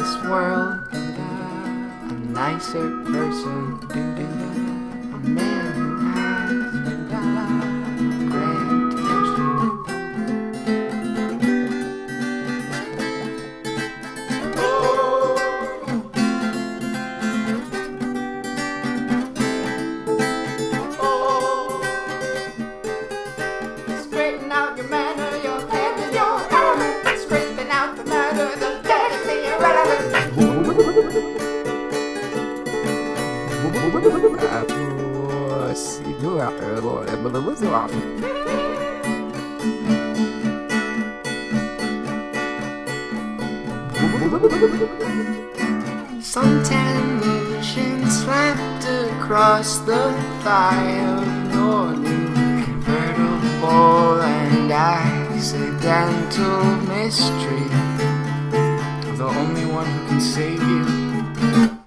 this world. A nicer person. A man who has grand intentions. Straighten out your manner, your head and your element. Scraping out the matter, Suntan lotion slapped across the thigh of your new convertible and accidental mystery. The only one who can save you